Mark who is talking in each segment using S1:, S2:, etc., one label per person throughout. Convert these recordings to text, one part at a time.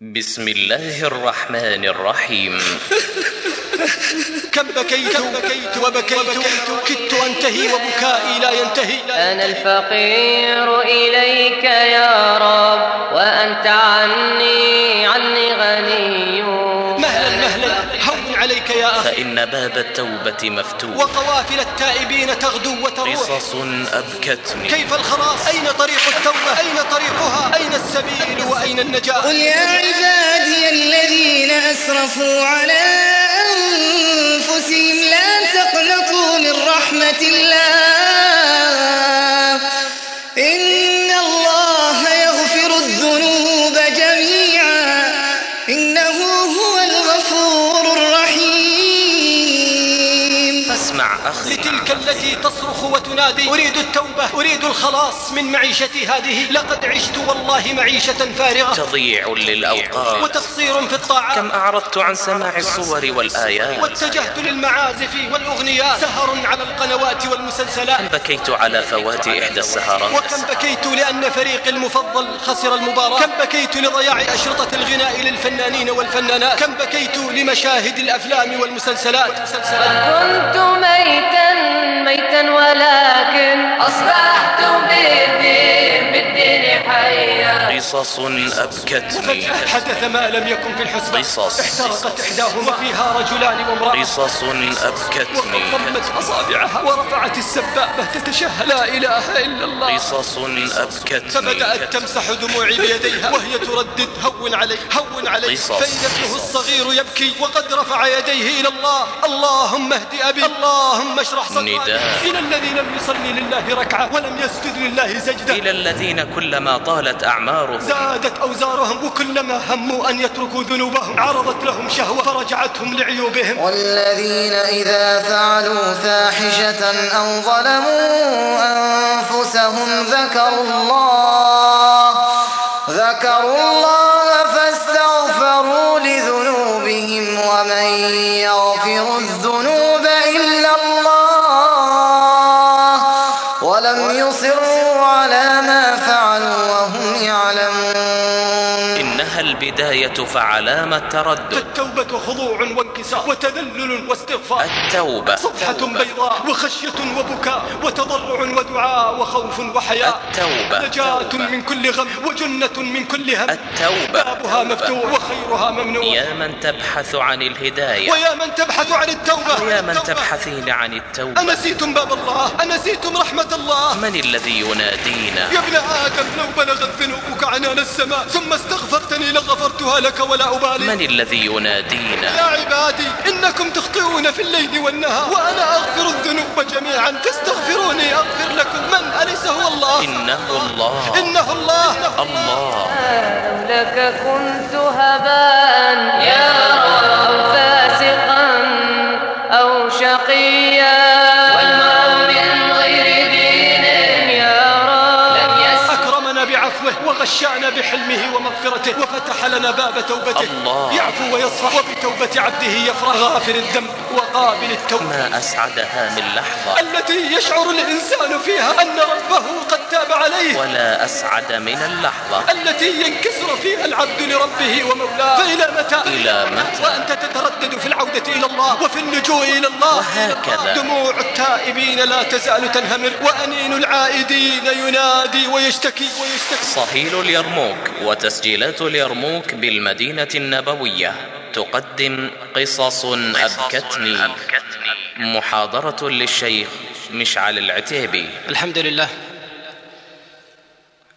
S1: بسم الله الرحمن الرحيم
S2: كم بكيت, كم بكيت وبكيت, وبكيت كدت أنتهي وبكائي لا ينتهي
S1: أنا الفقير إليك يا رب وأنت
S2: عني عني غني عليك
S1: يا أخي فإن باب التوبة مفتوح
S2: وقوافل التائبين تغدو وتروح قصص أبكتني كيف الخلاص أين طريق التوبة أين طريقها أين السبيل وأين النجاة قل يا
S1: عبادي الذين أسرفوا على
S2: أنفسهم لا تقنطوا من رحمة الله كالتي تصرخ وتنادي أريد التوبة أريد الخلاص من معيشتي هذه لقد عشت والله معيشة فارغة
S1: تضيع للأوقات
S2: وتقصير في الطاعات كم أعرضت عن سماع الصور
S1: والآيات
S2: واتجهت للمعازف والأغنيات سهر على القنوات والمسلسلات كم
S1: بكيت على فوات إحدى السهرات وكم
S2: بكيت لأن فريقي المفضل خسر المباراة كم بكيت لضياع أشرطة الغناء للفنانين والفنانات كم بكيت لمشاهد الأفلام والمسلسلات كنت
S1: ميتا ميتا ولكن أصبح قصص
S2: أبكتني حدث ما لم يكن في الحسنى قصص احترقت إحداهما فيها رجلان وامرأة قصص أبكتني وضمت أصابعها ورفعت السبابة تتشهد لا إله إلا الله قصص أبكتني فبدأت تمسح دموعي بيديها وهي تردد هون علي هون علي فإذا ابنه الصغير يبكي وقد رفع يديه إلى الله اللهم اهد أبي اللهم اشرح صدري إلى الذي لم يصلي لله ركعة ولم يسجد لله سجدة إلى
S1: الذين كلما طالت أعمار
S2: أوزارهم زادت أوزارهم وكلما هموا أن يتركوا ذنوبهم عرضت لهم شهوة فرجعتهم لعيوبهم والذين
S1: إذا فعلوا فاحشة أو ظلموا أنفسهم ذكروا الله ذكروا الله فاستغفروا لذنوبهم ومن يغفر الذنوب الآية فعلام التردد
S2: التوبة خضوع وانكسار وتذلل واستغفار التوبة صفحة التوبة بيضاء وخشية وبكاء وتضرع ودعاء وخوف وحياة التوبة نجاة التوبة من كل غم وجنة من كل هم التوبة بابها مفتوح وخيرها ممنوع يا
S1: من تبحث عن الهداية ويا من تبحث عن التوبة ويا من التوبة. تبحثين عن التوبة
S2: أنسيتم باب الله أنسيتم رحمة الله
S1: من الذي ينادينا يا
S2: ابن آدم لو بلغت ذنوبك عنان السماء ثم
S1: استغفرتني لغفرتها أقولها لك ولا أبالي من الذي ينادينا يا
S2: عبادي إنكم تخطئون في الليل والنهار وأنا أغفر الذنوب جميعا فاستغفروني أغفر لكم من أليس هو الله
S1: إنه الله إنه
S2: الله إنه
S1: الله,
S2: الله.
S1: لك كنت هبان يا
S2: عفوه وغشانا بحلمه ومغفرته وفتح لنا باب توبته الله يعفو ويصفح وبتوبة عبده يفرح غافر الذنب قابل التوبة ما أسعدها من لحظة التي يشعر الإنسان فيها أن ربه قد تاب عليه ولا أسعد من اللحظة التي ينكسر فيها العبد لربه ومولاه فإلى متى إلى متى وأنت تتردد في العودة إلى الله وفي اللجوء إلى الله وهكذا دموع التائبين لا تزال تنهمر وأنين العائدين ينادي ويشتكي ويشتكي
S1: صهيل اليرموك وتسجيلات اليرموك بالمدينة النبوية تقدم قصص أبكتني محاضرة للشيخ مشعل العتيبي
S2: الحمد لله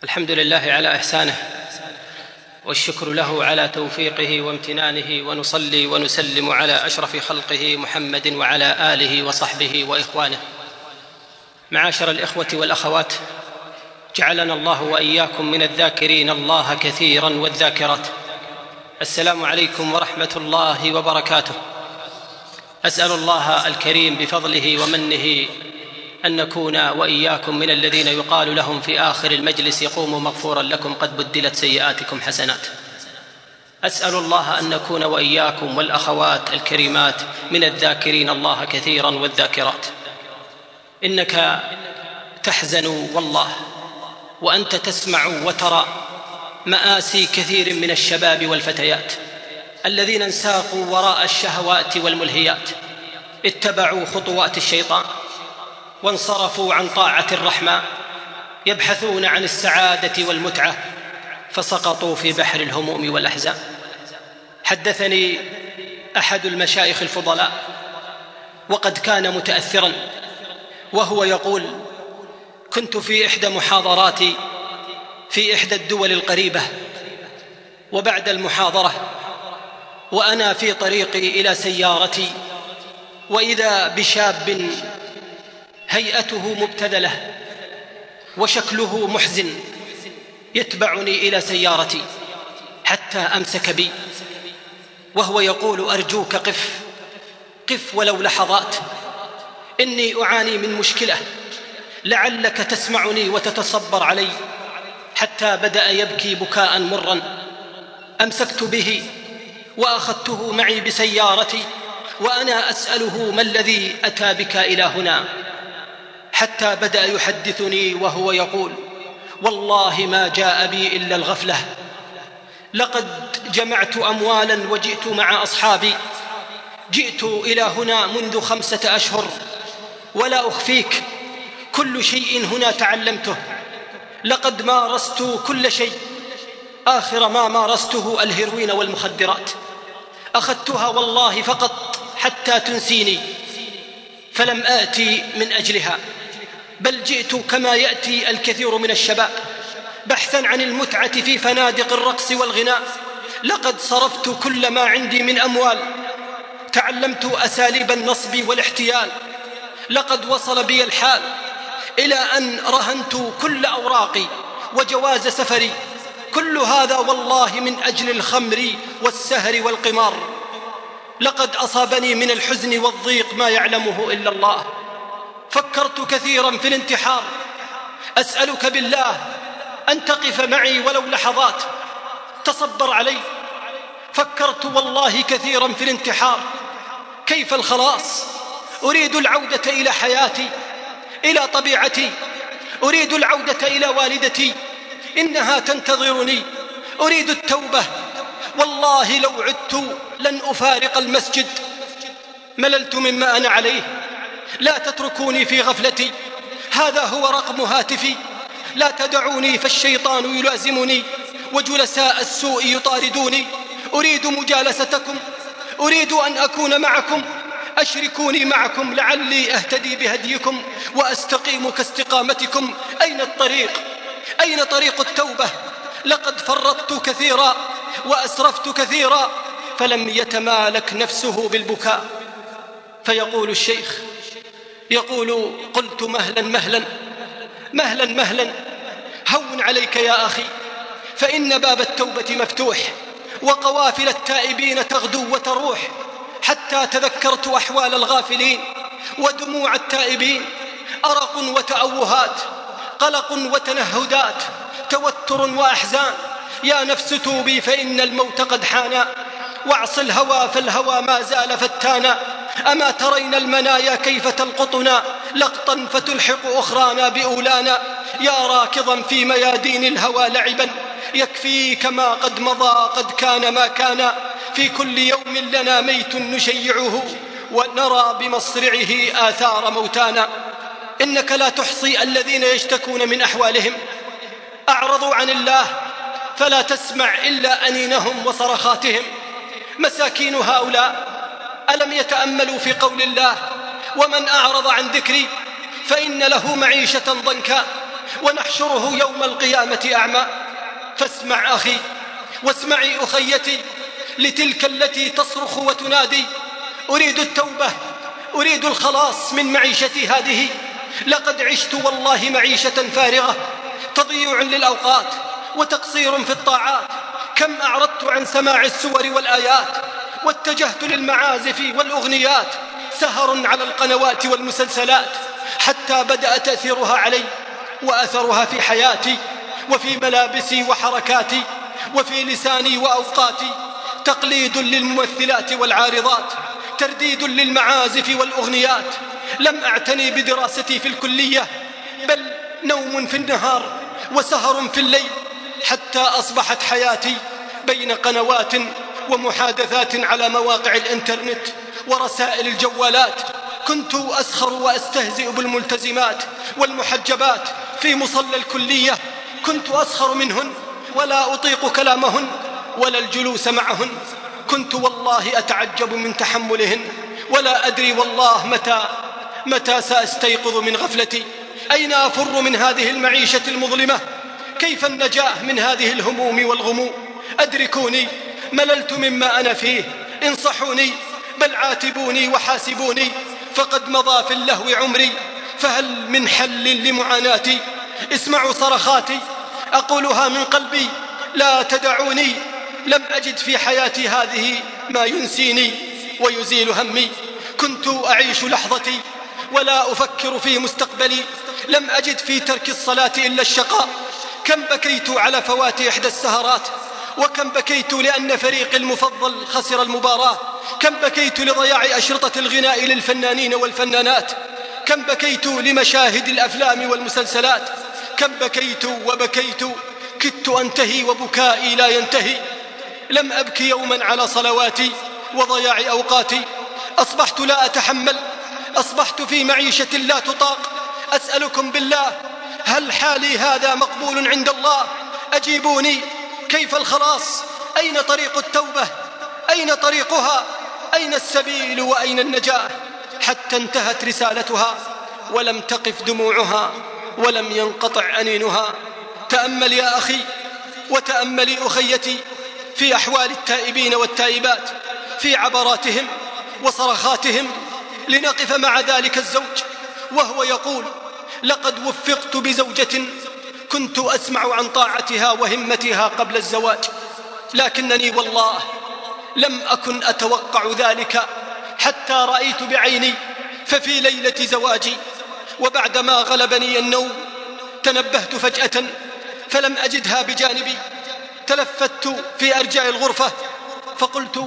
S2: الحمد لله على إحسانه والشكر له على توفيقه وامتنانه ونصلي ونسلم على أشرف خلقه محمد وعلى آله وصحبه وإخوانه معاشر الإخوة والأخوات جعلنا الله وإياكم من الذاكرين الله كثيرا والذاكرات السلام عليكم ورحمه الله وبركاته اسال الله الكريم بفضله ومنه ان نكون واياكم من الذين يقال لهم في اخر المجلس يقوموا مغفورا لكم قد بدلت سيئاتكم حسنات اسال الله ان
S1: نكون واياكم والاخوات الكريمات من
S2: الذاكرين الله كثيرا والذاكرات انك تحزن والله وانت تسمع وترى ماسي كثير من الشباب والفتيات الذين انساقوا وراء الشهوات والملهيات اتبعوا خطوات الشيطان وانصرفوا عن طاعه الرحمن يبحثون عن السعاده والمتعه فسقطوا في بحر الهموم والاحزان حدثني احد المشايخ الفضلاء وقد كان متاثرا وهو يقول كنت في احدى محاضراتي في إحدى الدول القريبة وبعد المحاضرة وأنا في طريقي إلى سيارتي وإذا بشاب هيئته مبتذلة وشكله محزن يتبعني إلى سيارتي حتى أمسك بي وهو يقول أرجوك قف قف ولو لحظات إني أعاني من مشكلة لعلك تسمعني وتتصبر علي حتى بدا يبكي بكاء مرا امسكت به واخذته معي بسيارتي وانا اساله ما الذي اتى بك الى هنا حتى بدا يحدثني وهو يقول والله ما جاء بي الا الغفله لقد جمعت اموالا وجئت مع اصحابي جئت الى هنا منذ خمسه اشهر ولا اخفيك كل شيء هنا تعلمته لقد مارست كل شيء آخر ما مارسته الهيروين والمخدرات أخذتها والله فقط حتى تنسيني فلم آتي من أجلها بل جئت كما يأتي الكثير من الشباب بحثا عن المتعة في فنادق الرقص والغناء لقد صرفت كل ما عندي من أموال تعلمت أساليب النصب والاحتيال لقد وصل بي الحال إلى أن رهنت كل أوراقي وجواز سفري كل هذا والله من أجل الخمر والسهر والقمار لقد أصابني من الحزن والضيق ما يعلمه إلا الله فكرت كثيرا في الانتحار أسألك بالله أن تقف معي ولو لحظات تصبر علي فكرت والله كثيرا في الانتحار كيف الخلاص أريد العودة إلى حياتي إلى طبيعتي أريد العودة إلى والدتي إنها تنتظرني أريد التوبة والله لو عدت لن أفارق المسجد مللت مما أنا عليه لا تتركوني في غفلتي هذا هو رقم هاتفي لا تدعوني فالشيطان يلازمني وجلساء السوء يطاردوني أريد مجالستكم أريد أن أكون معكم أشركوني معكم لعلي أهتدي بهديكم وأستقيم كاستقامتكم أين الطريق أين طريق التوبة لقد فرطت كثيرا وأسرفت كثيرا فلم يتمالك نفسه بالبكاء فيقول الشيخ يقول قلت مهلا مهلا مهلا مهلا هون عليك يا أخي فإن باب التوبة مفتوح وقوافل التائبين تغدو وتروح حتى تذكرت أحوال الغافلين ودموع التائبين أرق وتأوهات قلق وتنهدات توتر وأحزان يا نفس توبي فإن الموت قد حانا واعص الهوى فالهوى ما زال فتانا أما ترين المنايا كيف تلقطنا لقطا فتلحق أخرانا بأولانا يا راكضا في ميادين الهوى لعبا يكفيك ما قد مضى قد كان ما كان في كل يوم لنا ميت نشيعه ونرى بمصرعه آثار موتانا إنك لا تحصي الذين يشتكون من أحوالهم أعرضوا عن الله فلا تسمع إلا أنينهم وصرخاتهم مساكين هؤلاء ألم يتأملوا في قول الله ومن أعرض عن ذكري فإن له معيشة ضنكا ونحشره يوم القيامة أعمى فاسمع أخي واسمعي أخيتي لتلك التي تصرخ وتنادي أريد التوبة أريد الخلاص من معيشتي هذه لقد عشت والله معيشة فارغة تضييع للأوقات وتقصير في الطاعات كم أعرضت عن سماع السور والآيات واتجهت للمعازف والأغنيات سهر على القنوات والمسلسلات حتى بدأ تأثيرها علي وأثرها في حياتي وفي ملابسي وحركاتي وفي لساني وأوقاتي تقليد للممثلات والعارضات ترديد للمعازف والأغنيات لم أعتني بدراستي في الكلية بل نوم في النهار وسهر في الليل حتى أصبحت حياتي بين قنوات ومحادثات على مواقع الإنترنت ورسائل الجوالات كنت أسخر وأستهزئ بالملتزمات والمحجبات في مصلى الكلية كنت أسخر منهن ولا أطيق كلامهن ولا الجلوس معهن كنت والله أتعجب من تحملهن ولا أدري والله متى متى سأستيقظ من غفلتي أين أفر من هذه المعيشة المظلمة كيف النجاة من هذه الهموم والغمو أدركوني مللت مما أنا فيه انصحوني بل عاتبوني وحاسبوني فقد مضى في اللهو عمري فهل من حل لمعاناتي اسمعوا صرخاتي أقولها من قلبي لا تدعوني لم أجد في حياتي هذه ما ينسيني ويزيل همي كنت أعيش لحظتي ولا أفكر في مستقبلي لم أجد في ترك الصلاة إلا الشقاء كم بكيت على فوات إحدى السهرات وكم بكيت لأن فريقي المفضل خسر المباراة كم بكيت لضياع أشرطة الغناء للفنانين والفنانات كم بكيت لمشاهد الأفلام والمسلسلات كم بكيت وبكيت كدت أنتهي وبكائي لا ينتهي لم أبكي يوما على صلواتي وضياع أوقاتي أصبحت لا أتحمل أصبحت في معيشة لا تطاق أسألكم بالله هل حالي هذا مقبول عند الله أجيبوني كيف الخلاص أين طريق التوبة أين طريقها أين السبيل وأين النجاة حتى انتهت رسالتها ولم تقف دموعها ولم ينقطع أنينها تأمل يا أخي وتأملي أخيتي في أحوال التائبين والتائبات في عبراتهم وصرخاتهم لنقف مع ذلك الزوج وهو يقول لقد وفقت بزوجة كنت أسمع عن طاعتها وهمتها قبل الزواج لكنني والله لم أكن أتوقع ذلك حتى رأيت بعيني ففي ليلة زواجي وبعدما غلبني النوم تنبهت فجأة فلم أجدها بجانبي تلفت في أرجاء الغرفة فقلت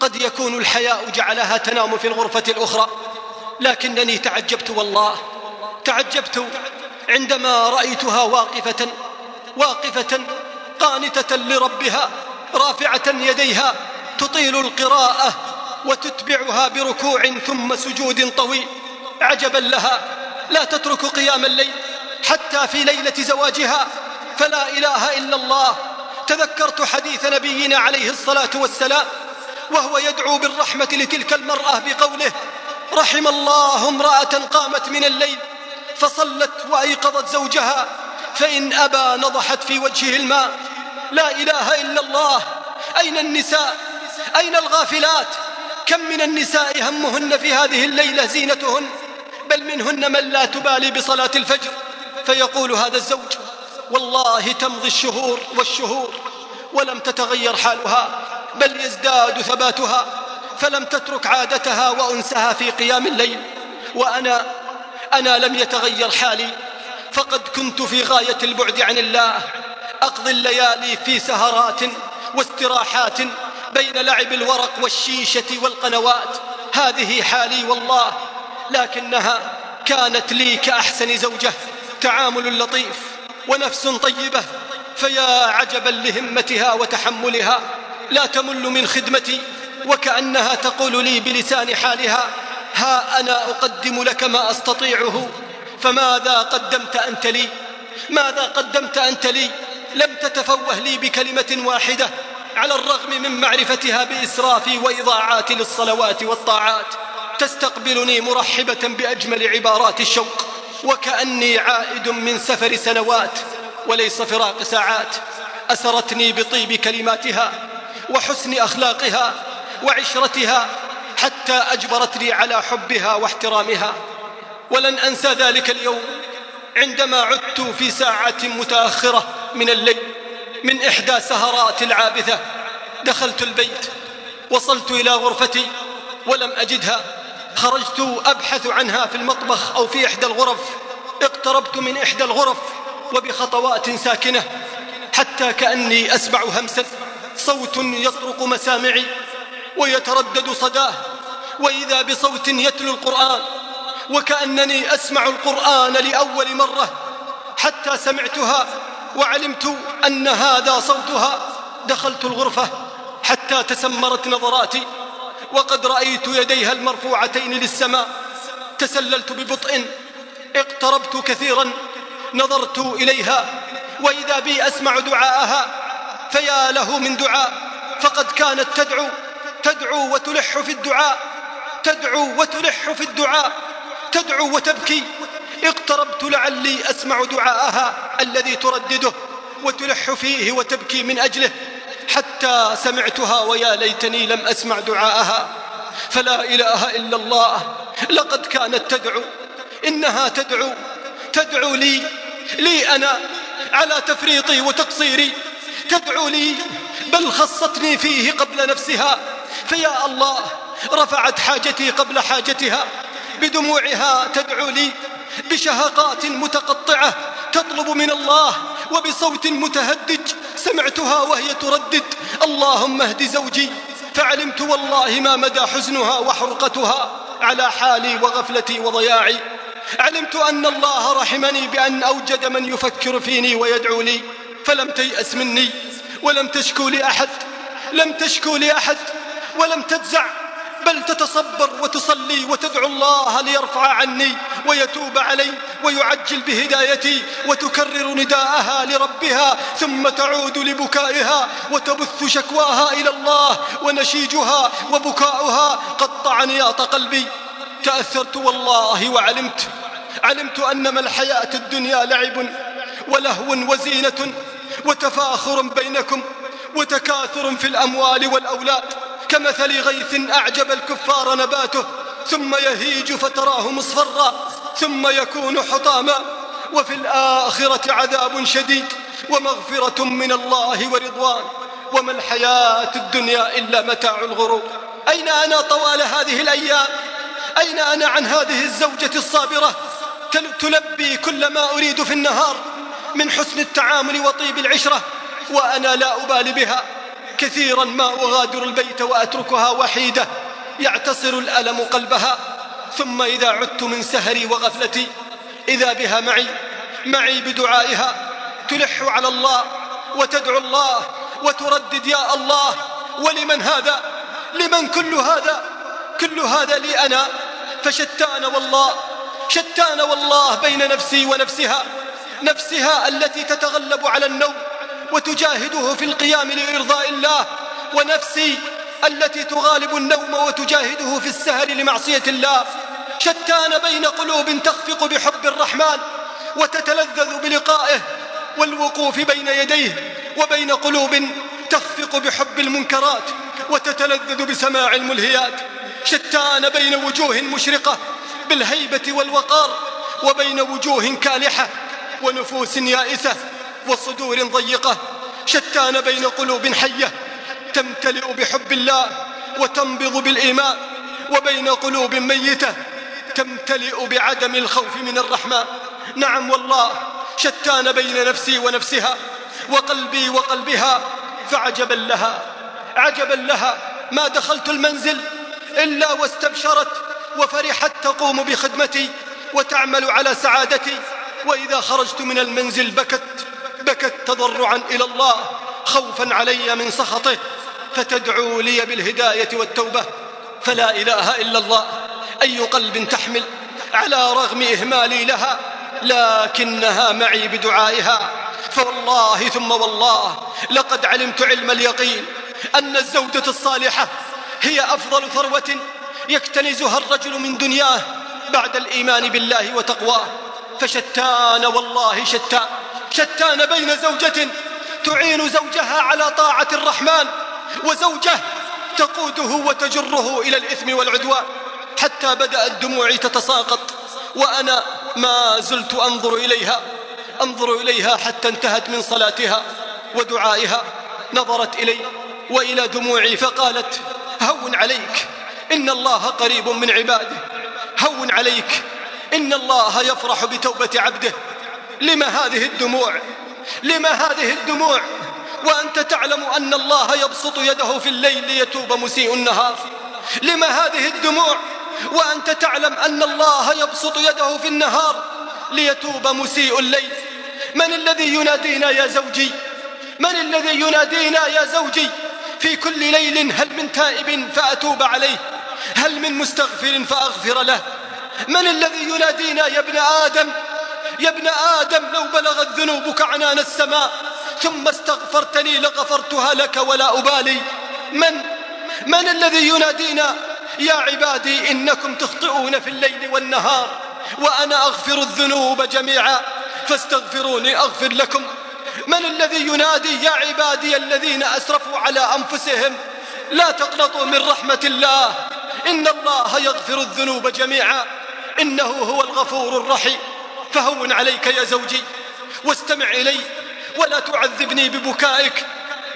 S2: قد يكون الحياء جعلها تنام في الغرفة الأخرى لكنني تعجبت والله تعجبت عندما رأيتها واقفة واقفة قانتة لربها رافعة يديها تطيل القراءة وتتبعها بركوع ثم سجود طويل عجبا لها لا تترك قيام الليل حتى في ليلة زواجها فلا إله إلا الله تذكرت حديث نبينا عليه الصلاة والسلام وهو يدعو بالرحمة لتلك المرأة بقوله رحم الله امرأة قامت من الليل فصلت وأيقظت زوجها فإن أبى نضحت في وجهه الماء لا إله إلا الله أين النساء أين الغافلات كم من النساء همهن في هذه الليلة زينتهن بل منهن من لا تبالي بصلاة الفجر فيقول هذا الزوج والله تمضي الشهور والشهور ولم تتغير حالها بل يزداد ثباتها فلم تترك عادتها وأنسها في قيام الليل وأنا أنا لم يتغير حالي فقد كنت في غاية البعد عن الله أقضي الليالي في سهرات واستراحات بين لعب الورق والشيشة والقنوات هذه حالي والله لكنها كانت لي كأحسن زوجة تعامل لطيف ونفس طيبة فيا عجبا لهمتها وتحملها لا تمل من خدمتي وكأنها تقول لي بلسان حالها ها أنا أقدم لك ما أستطيعه فماذا قدمت أنت لي ماذا قدمت أنت لي لم تتفوه لي بكلمة واحدة على الرغم من معرفتها بإسرافي وإضاعاتي للصلوات والطاعات تستقبلني مرحبة بأجمل عبارات الشوق وكأني عائد من سفر سنوات وليس فراق ساعات أسرتني بطيب كلماتها وحسن أخلاقها وعشرتها حتى أجبرتني على حبها واحترامها ولن أنسى ذلك اليوم عندما عدت في ساعة متأخرة من الليل من إحدى سهرات العابثة دخلت البيت وصلت إلى غرفتي ولم أجدها خرجت أبحث عنها في المطبخ أو في إحدى الغرف اقتربت من إحدى الغرف وبخطوات ساكنة حتى كأني أسمع همسا صوت يطرق مسامعي ويتردد صداه وإذا بصوت يتلو القرآن وكأنني أسمع القرآن لأول مرة حتى سمعتها وعلمت أن هذا صوتها دخلت الغرفة حتى تسمرت نظراتي وقد رأيت يديها المرفوعتين للسماء تسللت ببطء اقتربت كثيرا نظرت إليها وإذا بي أسمع دعاءها فيا له من دعاء فقد كانت تدعو تدعو وتلح في الدعاء تدعو وتلح في الدعاء تدعو وتبكي اقتربت لعلي أسمع دعاءها الذي تردده وتلح فيه وتبكي من أجله حتى سمعتها ويا ليتني لم أسمع دعاءها فلا إله إلا الله لقد كانت تدعو إنها تدعو تدعو لي لي أنا على تفريطي وتقصيري تدعو لي بل خصتني فيه قبل نفسها فيا الله رفعت حاجتي قبل حاجتها بدموعها تدعو لي بشهقات متقطعة تطلب من الله وبصوت متهدج سمعتها وهي تردد اللهم اهد زوجي فعلمت والله ما مدى حزنها وحرقتها على حالي وغفلتي وضياعي علمت أن الله رحمني بأن أوجد من يفكر فيني ويدعو لي فلم تيأس مني ولم تشكو لأحد لم تشكو لأحد ولم تجزع بل تتصبر وتصلي وتدعو الله ليرفع عني ويتوب علي ويعجل بهدايتي وتكرر نداءها لربها ثم تعود لبكائها وتبث شكواها إلى الله ونشيجها وبكاؤها قطع نياط قلبي تأثرت والله وعلمت علمت أنما الحياة الدنيا لعب ولهو وزينة وتفاخر بينكم وتكاثر في الأموال والأولاد كمثل غيث أعجب الكفار نباته ثم يهيج فتراه مصفرا ثم يكون حطاما وفي الآخرة عذاب شديد ومغفرة من الله ورضوان وما الحياة الدنيا إلا متاع الغرور أين أنا طوال هذه الأيام أين أنا عن هذه الزوجة الصابرة تلبي كل ما أريد في النهار من حسن التعامل وطيب العشرة وأنا لا أبالي بها كثيرا ما أغادر البيت وأتركها وحيدة يعتصر الألم قلبها ثم إذا عدت من سهري وغفلتي إذا بها معي معي بدعائها تلح على الله وتدعو الله وتردد يا الله ولمن هذا لمن كل هذا كل هذا لي أنا فشتان والله شتان والله بين نفسي ونفسها نفسها التي تتغلب على النوم وتجاهده في القيام لإرضاء الله ونفسي التي تغالب النوم وتجاهده في السهر لمعصية الله شتان بين قلوب تخفق بحب الرحمن وتتلذذ بلقائه والوقوف بين يديه وبين قلوب تخفق بحب المنكرات وتتلذذ بسماع الملهيات شتان بين وجوه مشرقة بالهيبة والوقار وبين وجوه كالحة ونفوس يائسة وصدور ضيقة شتان بين قلوب حية تمتلئ بحب الله وتنبض بالإيمان وبين قلوب ميتة تمتلئ بعدم الخوف من الرحمن نعم والله شتان بين نفسي ونفسها وقلبي وقلبها فعجبا لها عجبا لها ما دخلت المنزل إلا واستبشرت وفرحت تقوم بخدمتي وتعمل على سعادتي وإذا خرجت من المنزل بكت بكت تضرعا إلى الله خوفا علي من سخطه فتدعو لي بالهداية والتوبة فلا إله إلا الله أي قلب تحمل على رغم إهمالي لها لكنها معي بدعائها فوالله ثم والله لقد علمت علم اليقين أن الزوجة الصالحة هي أفضل ثروة يكتنزها الرجل من دنياه بعد الإيمان بالله وتقواه فشتان والله شتان شتان بين زوجة تعين زوجها على طاعة الرحمن وزوجة تقوده وتجره إلى الإثم والعدوان حتى بدأت دموعي تتساقط وأنا ما زلت أنظر إليها أنظر إليها حتى انتهت من صلاتها ودعائها نظرت إلي وإلى دموعي فقالت هون عليك إن الله قريب من عباده هون عليك إن الله يفرح بتوبة عبده لم هذه الدموع لم هذه الدموع وأنت تعلم أن الله يبسط يده في الليل ليتوب مسيء النهار لم هذه الدموع وأنت تعلم أن الله يبسط يده في النهار ليتوب مسيء الليل من الذي ينادينا يا زوجي من الذي ينادينا يا زوجي في كل ليل هل من تائب فأتوب عليه هل من مستغفر فأغفر له من الذي ينادينا يا ابن آدم يا ابن آدم لو بلغت ذنوبك عنان السماء ثم استغفرتني لغفرتها لك ولا أبالي من من الذي ينادينا يا عبادي إنكم تخطئون في الليل والنهار وأنا أغفر الذنوب جميعا فاستغفروني أغفر لكم من الذي ينادي يا عبادي الذين أسرفوا على أنفسهم لا تقنطوا من رحمة الله إن الله يغفر الذنوب جميعا إنه هو الغفور الرحيم فهون عليك يا زوجي واستمع إلي ولا تعذبني ببكائك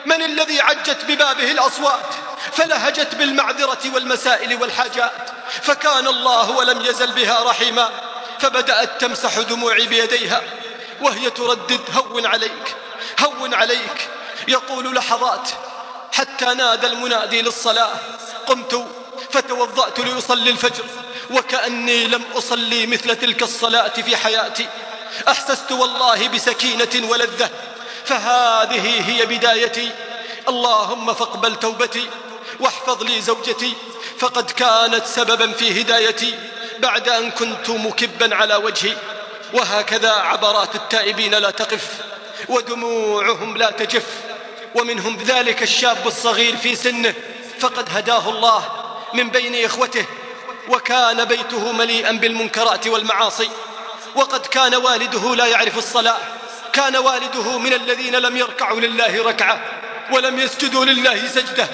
S2: من الذي عجت ببابه الأصوات فلهجت بالمعذرة والمسائل والحاجات فكان الله ولم يزل بها رحيما فبدأت تمسح دموعي بيديها وهي تردد هون عليك هون عليك يقول لحظات حتى نادى المنادي للصلاة قمت فتوضأت لأصلي الفجر وكأني لم أصلي مثل تلك الصلاة في حياتي أحسست والله بسكينة ولذة فهذه هي بدايتي اللهم فاقبل توبتي واحفظ لي زوجتي فقد كانت سببا في هدايتي بعد أن كنت مكبا على وجهي وهكذا عبرات التائبين لا تقف ودموعهم لا تجف ومنهم ذلك الشاب الصغير في سنه فقد هداه الله من بين إخوته وكان بيته مليئا بالمنكرات والمعاصي وقد كان والده لا يعرف الصلاة كان والده من الذين لم يركعوا لله ركعة ولم يسجدوا لله سجدة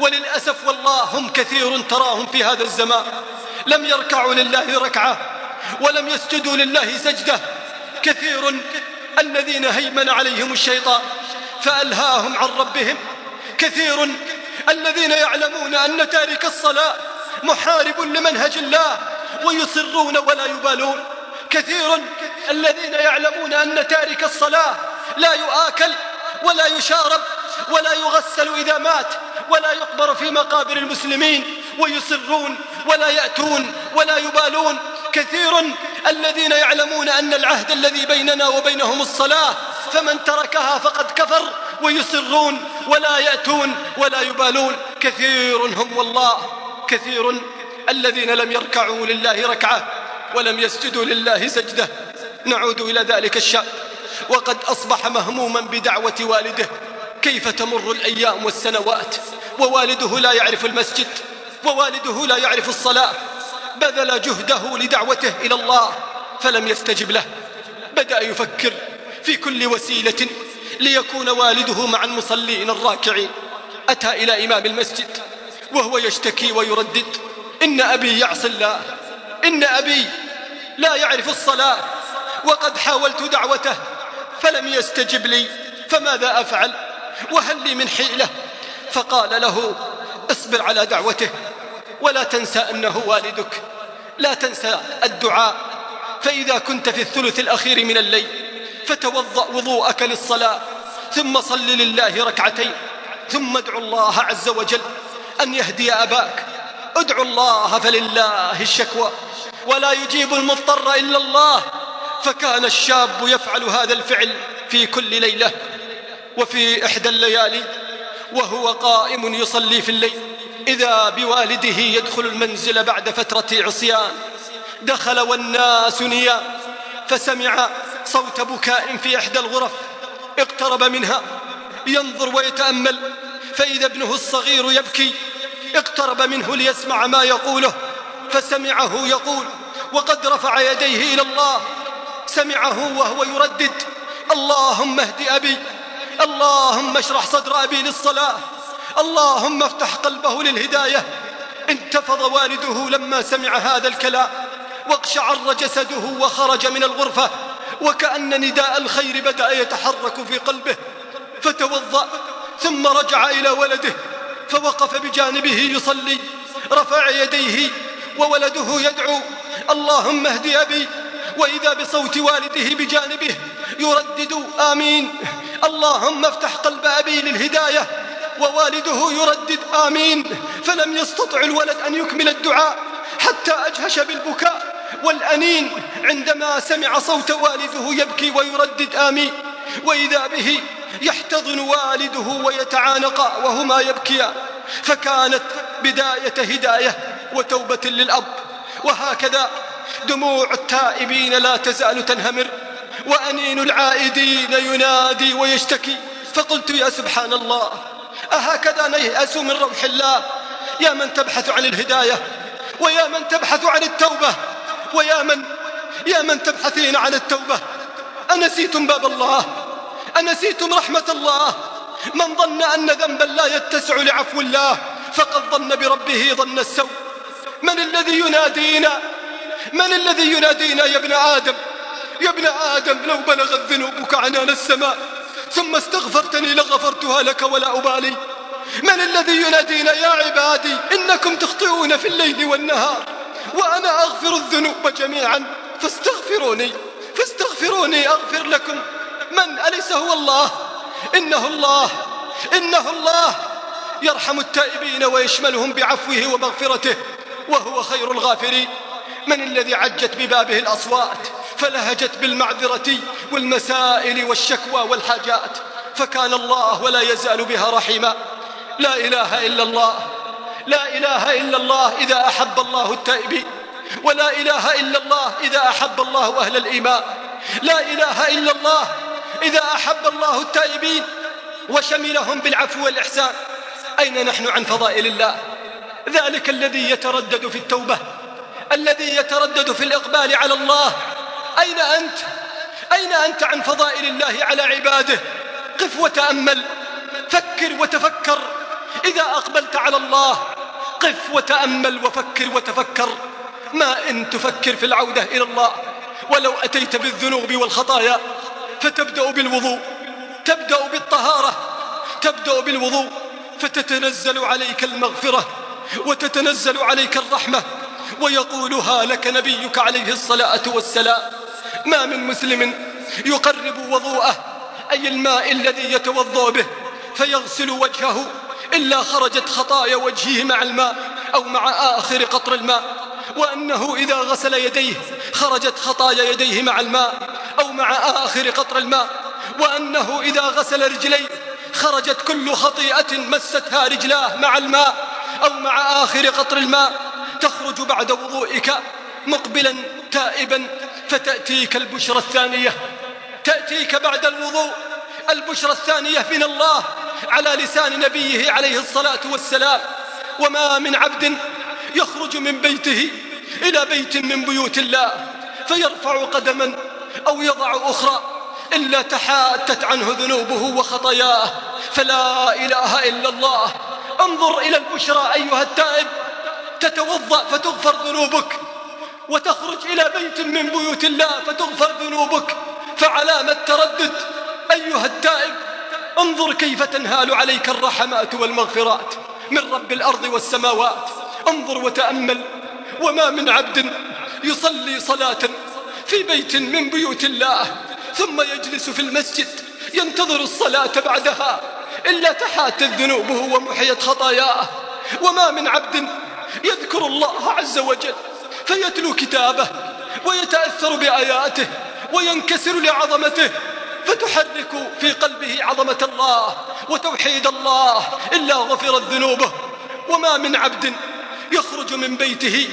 S2: وللأسف والله هم كثير تراهم في هذا الزمان لم يركعوا لله ركعة ولم يسجدوا لله سجدة كثير الذين هيمن عليهم الشيطان فألهاهم عن ربهم كثير الذين يعلمون أن تارك الصلاة محارب لمنهج الله ويصرون ولا يبالون كثير الذين يعلمون أن تارك الصلاة لا يؤكل ولا يشارب ولا يغسل إذا مات ولا يقبر في مقابر المسلمين ويصرون ولا يأتون ولا يبالون كثير الذين يعلمون أن العهد الذي بيننا وبينهم الصلاة فمن تركها فقد كفر ويسرون ولا يأتون ولا يبالون كثير هم والله كثير الذين لم يركعوا لله ركعة ولم يسجدوا لله سجدة نعود إلى ذلك الشاب وقد أصبح مهموما بدعوة والده كيف تمر الأيام والسنوات ووالده لا يعرف المسجد ووالده لا يعرف الصلاة بذل جهده لدعوته إلى الله فلم يستجب له بدأ يفكر في كل وسيلة ليكون والده مع المصلين الراكعين أتى إلى إمام المسجد وهو يشتكي ويردد إن أبي يعصي الله إن أبي لا يعرف الصلاة وقد حاولت دعوته فلم يستجب لي فماذا أفعل وهل لي من حيلة فقال له اصبر على دعوته ولا تنسى أنه والدك لا تنسى الدعاء فإذا كنت في الثلث الأخير من الليل فتوضأ وضوءك للصلاة ثم صل لله ركعتين ثم ادعو الله عز وجل أن يهدي أباك ادعو الله فلله الشكوى ولا يجيب المضطر إلا الله فكان الشاب يفعل هذا الفعل في كل ليلة وفي إحدى الليالي وهو قائم يصلي في الليل إذا بوالده يدخل المنزل بعد فترة عصيان دخل والناس نيام فسمع صوت بكاء في إحدى الغرف اقترب منها ينظر ويتأمل فإذا ابنه الصغير يبكي اقترب منه ليسمع ما يقوله فسمعه يقول وقد رفع يديه إلى الله سمعه وهو يردد اللهم اهد أبي اللهم اشرح صدر أبي للصلاة اللهم افتح قلبه للهداية انتفض والده لما سمع هذا الكلام واقشعر جسده وخرج من الغرفة وكأن نداء الخير بدأ يتحرك في قلبه فتوضأ ثم رجع إلى ولده فوقف بجانبه يصلي رفع يديه وولده يدعو اللهم اهد أبي وإذا بصوت والده بجانبه يردد آمين اللهم افتح قلب أبي للهداية ووالده يردد آمين فلم يستطع الولد أن يكمل الدعاء حتى أجهش بالبكاء والأنين عندما سمع صوت والده يبكي ويردد آمين وإذا به يحتضن والده ويتعانقا وهما يبكيا فكانت بداية هداية وتوبة للأب وهكذا دموع التائبين لا تزال تنهمر وأنين العائدين ينادي ويشتكي فقلت يا سبحان الله أهكذا نيأس من روح الله يا من تبحث عن الهداية ويا من تبحث عن التوبة ويا من يا من تبحثين عن التوبة أنسيتم باب الله أنسيتم رحمة الله من ظن أن ذنبا لا يتسع لعفو الله فقد ظن بربه ظن السوء من الذي ينادينا من الذي ينادينا يا ابن آدم يا ابن آدم لو بلغت ذنوبك عنان السماء ثم استغفرتني لغفرتها لك ولا أبالي من الذي ينادينا يا عبادي إنكم تخطئون في الليل والنهار وأنا أغفر الذنوب جميعا فاستغفروني فاستغفروني أغفر لكم من أليس هو الله إنه الله إنه الله يرحم التائبين ويشملهم بعفوه ومغفرته وهو خير الغافرين من الذي عجت ببابه الأصوات فلهجت بالمعذرة والمسائل والشكوى والحاجات فكان الله ولا يزال بها رحيما لا إله إلا الله لا إله إلا الله إذا أحب الله التائبين ولا إله إلا الله إذا أحب الله أهل الإيمان لا إله إلا الله إذا أحب الله التائبين وشملهم بالعفو والإحسان أين نحن عن فضائل الله ذلك الذي يتردد في التوبة الذي يتردد في الإقبال على الله أين أنت؟ أين أنت عن فضائل الله على عباده؟ قف وتأمل فكر وتفكر إذا أقبلت على الله قف وتأمل وفكر وتفكر ما إن تفكر في العودة إلى الله ولو أتيت بالذنوب والخطايا فتبدأ بالوضوء تبدأ بالطهارة تبدأ بالوضوء فتتنزل عليك المغفرة وتتنزل عليك الرحمة ويقولها لك نبيك عليه الصلاة والسلام ما من مسلم يقرب وضوءه أي الماء الذي يتوضأ به فيغسل وجهه إلا خرجت خطايا وجهه مع الماء أو مع آخر قطر الماء وأنه إذا غسل يديه خرجت خطايا يديه مع الماء أو مع آخر قطر الماء وأنه إذا غسل رجليه خرجت كل خطيئة مستها رجلاه مع الماء أو مع آخر قطر الماء تخرج بعد وضوئك مقبلا تائبا فتأتيك البشرى الثانية تأتيك بعد الوضوء البشرى الثانية من الله على لسان نبيه عليه الصلاة والسلام وما من عبد يخرج من بيته إلى بيت من بيوت الله فيرفع قدما أو يضع أخرى إلا تحاتت عنه ذنوبه وخطاياه فلا إله إلا الله انظر إلى البشرى أيها التائب تتوضأ فتغفر ذنوبك وتخرج إلى بيت من بيوت الله فتغفر ذنوبك فعلام التردد أيها التائب انظر كيف تنهال عليك الرحمات والمغفرات من رب الأرض والسماوات انظر وتأمل وما من عبد يصلي صلاة في بيت من بيوت الله ثم يجلس في المسجد ينتظر الصلاة بعدها إلا تحاتت ذنوبه ومحيت خطاياه وما من عبد يذكر الله عز وجل فيتلو كتابه ويتأثر بآياته وينكسر لعظمته فتحرك في قلبه عظمة الله وتوحيد الله إلا غفرت ذنوبه وما من عبد يخرج من بيته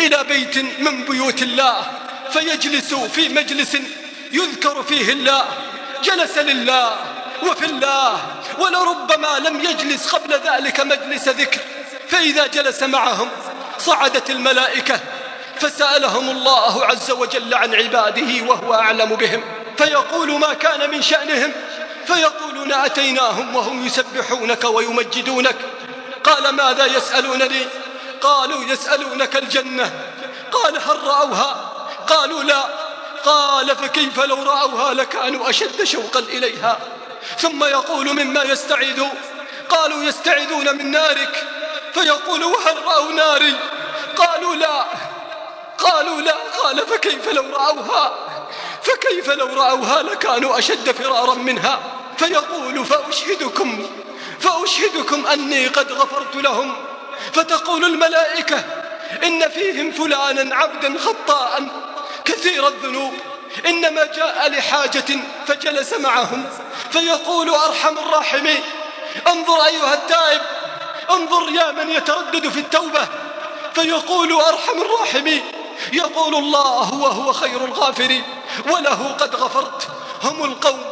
S2: إلى بيت من بيوت الله فيجلس في مجلس يذكر فيه الله جلس لله وفي الله ولربما لم يجلس قبل ذلك مجلس ذكر فإذا جلس معهم صعدت الملائكة فسألهم الله عز وجل عن عباده وهو أعلم بهم فيقول ما كان من شأنهم فيقولون أتيناهم وهم يسبحونك ويمجدونك قال ماذا يسألونني قالوا يسألونك الجنة قال هل رأوها قالوا لا قال فكيف لو رأوها لكانوا أشد شوقا إليها ثم يقول مما يستعيذ قالوا يستعيذون من نارك فيقول وهل رأوا ناري قالوا لا قالوا لا قال فكيف لو رأوها فكيف لو رأوها لكانوا أشد فرارا منها فيقول فأشهدكم فأشهدكم أني قد غفرت لهم فتقول الملائكة إن فيهم فلانا عبدا خطاء كثير الذنوب إنما جاء لحاجة فجلس معهم فيقول أرحم الراحمين انظر أيها التائب انظر يا من يتردد في التوبة فيقول أرحم الراحمين يقول الله وهو خير الغافرين وله قد غفرت هم القوم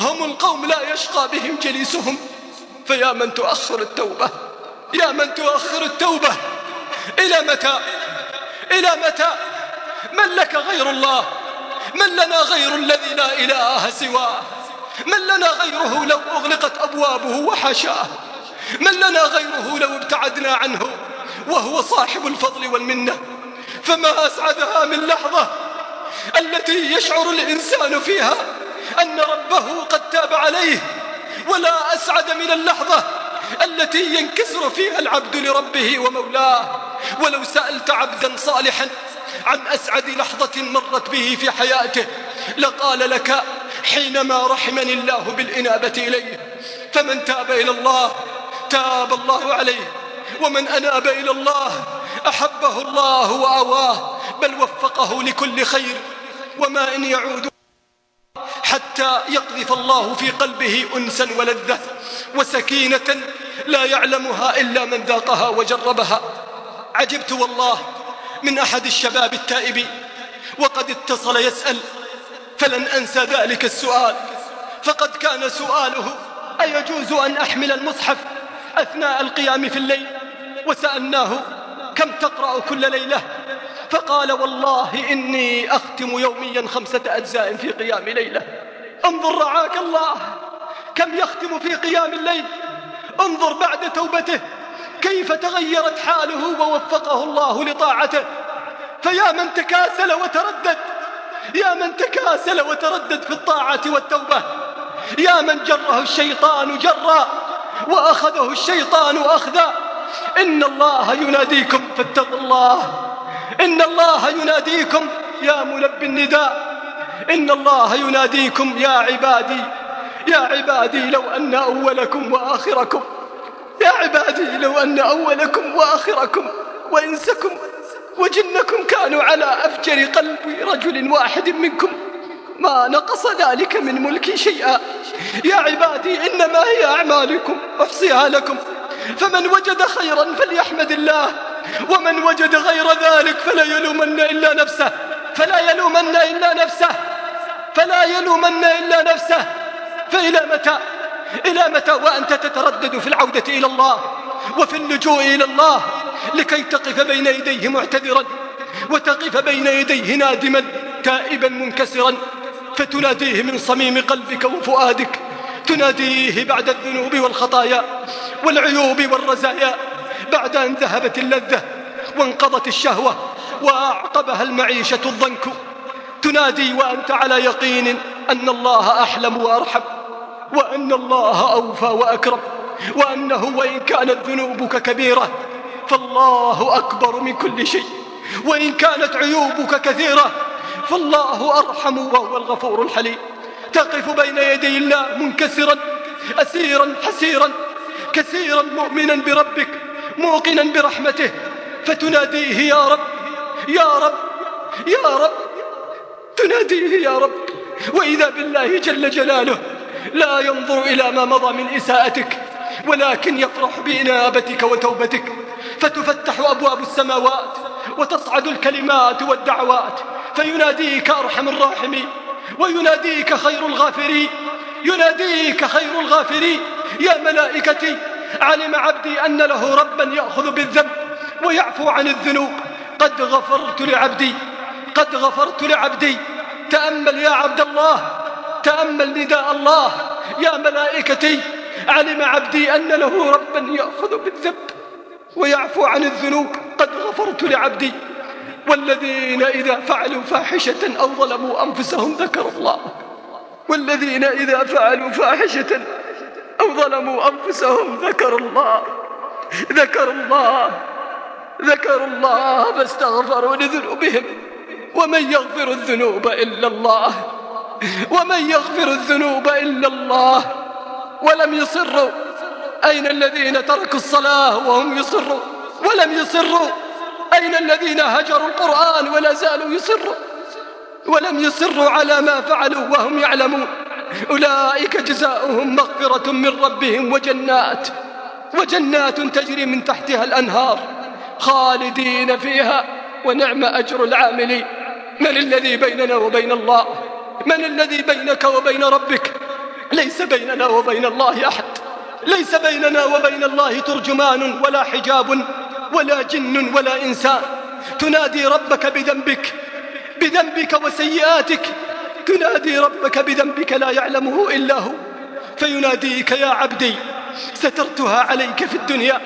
S2: هم القوم لا يشقى بهم جليسهم فيا من تؤخر التوبة يا من تؤخر التوبة إلى متى إلى متى من لك غير الله من لنا غير الذي لا إله سواه من لنا غيره لو أغلقت أبوابه وحشاه من لنا غيره لو ابتعدنا عنه وهو صاحب الفضل والمنه فما أسعدها من لحظة التي يشعر الإنسان فيها أن ربه قد تاب عليه ولا أسعد من اللحظة التي ينكسر فيها العبد لربه ومولاه ولو سألت عبدا صالحا عن أسعد لحظة مرت به في حياته لقال لك حينما رحمني الله بالإنابة إليه فمن تاب إلى الله تاب الله عليه ومن أناب إلى الله أحبه الله وأواه بل وفقه لكل خير وما إن يعود حتى يقذف الله في قلبه أنسا ولذة وسكينة لا يعلمها إلا من ذاقها وجربها عجبت والله من أحد الشباب التائب وقد اتصل يسأل فلن أنسى ذلك السؤال فقد كان سؤاله أيجوز أن أحمل المصحف أثناء القيام في الليل وسألناه كم تقرأ كل ليلة فقال والله إني أختم يوميا خمسة أجزاء في قيام ليلة انظر رعاك الله كم يختم في قيام الليل انظر بعد توبته كيف تغيرت حاله ووفقه الله لطاعته فيا من تكاسل وتردد يا من تكاسل وتردد في الطاعة والتوبة يا من جره الشيطان جرا وأخذه الشيطان أخذا إن الله يناديكم فاتقوا الله إن الله يناديكم يا ملبي النداء إن الله يناديكم يا عبادي يا عبادي لو أن أولكم وآخركم يا عبادي لو أن أولكم وآخركم وإنسكم وجنكم كانوا على أفجر قلب رجل واحد منكم ما نقص ذلك من ملكي شيئا يا عبادي إنما هي أعمالكم أحصيها لكم فمن وجد خيرا فليحمد الله ومن وجد غير ذلك فلا يلومن إلا نفسه فلا يلومن إلا نفسه فلا يلومن إلا نفسه فإلى متى إلى متى وأنت تتردد في العودة إلى الله وفي اللجوء إلى الله لكي تقف بين يديه معتذرا وتقف بين يديه نادما تائبا منكسرا فتناديه من صميم قلبك وفؤادك تناديه بعد الذنوب والخطايا والعيوب والرزايا بعد أن ذهبت اللذة وانقضت الشهوة وأعقبها المعيشة الضنك تنادي وأنت على يقين أن الله أحلم وأرحم وأن الله أوفى وأكرم وأنه وإن كانت ذنوبك كبيرة فالله أكبر من كل شيء وإن كانت عيوبك كثيرة فالله أرحم وهو الغفور الحليم تقف بين يدي الله منكسرا أسيرا حسيرا كثيرا مؤمنا بربك موقنا برحمته فتناديه يا رب يا رب يا رب تناديه يا رب وإذا بالله جل جلاله لا ينظر إلى ما مضى من إساءتك ولكن يفرح بإنابتك وتوبتك فتفتح أبواب السماوات وتصعد الكلمات والدعوات فيناديك أرحم الراحمين ويناديك خير الغافرين يناديك خير الغافرين يا ملائكتي علم عبدي أن له ربا يأخذ بالذنب ويعفو عن الذنوب قد غفرت لعبدي قد غفرت لعبدي تأمل يا عبد الله تأمل نداء الله يا ملائكتي علم عبدي أن له ربا يأخذ بالذنب ويعفو عن الذنوب قد غفرت لعبدي والذين إذا فعلوا فاحشة أو ظلموا أنفسهم ذكروا الله والذين إذا فعلوا فاحشة أو ظلموا أنفسهم ذكروا الله ذكروا الله ذكروا الله فاستغفروا لذنوبهم ومن يغفر الذنوب إلا الله ومن يغفر الذنوب إلا الله ولم يصروا أين الذين تركوا الصلاة وهم يصروا ولم يصروا أين الذين هجروا القرآن ولا زالوا يصروا ولم يصروا على ما فعلوا وهم يعلمون أولئك جزاؤهم مغفرة من ربهم وجنات وجنات تجري من تحتها الأنهار خالدين فيها ونعم أجر العاملين من الذي بيننا وبين الله من الذي بينك وبين ربك ليس بيننا وبين الله أحد ليس بيننا وبين الله ترجمان ولا حجاب ولا جن ولا إنسان تنادي ربك بذنبك بذنبك وسيئاتك تنادي ربك بذنبك لا يعلمه إلا هو فيناديك يا عبدي سترتها عليك في الدنيا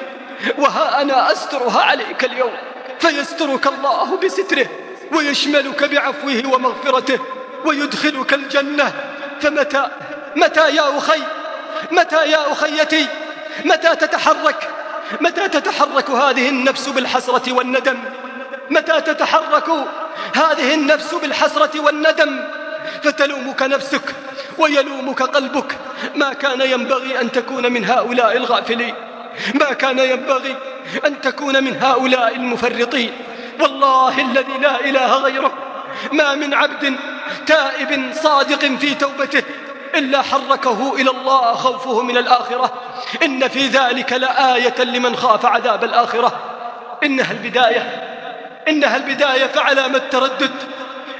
S2: وها أنا أسترها عليك اليوم فيسترك الله بستره ويشملك بعفوه ومغفرته ويدخلك الجنة فمتى متى يا أخي متى يا أخيتي متى تتحرك متى تتحرك هذه النفس بالحسرة والندم متى تتحرك هذه النفس بالحسرة والندم فتلومك نفسك ويلومك قلبك ما كان ينبغي أن تكون من هؤلاء الغافلين ما كان ينبغي أن تكون من هؤلاء المفرطين والله الذي لا إله غيره ما من عبد تائب صادق في توبته إلا حركه إلى الله خوفه من الآخرة إن في ذلك لآية لمن خاف عذاب الآخرة إنها البداية إنها البداية فعلامة تردد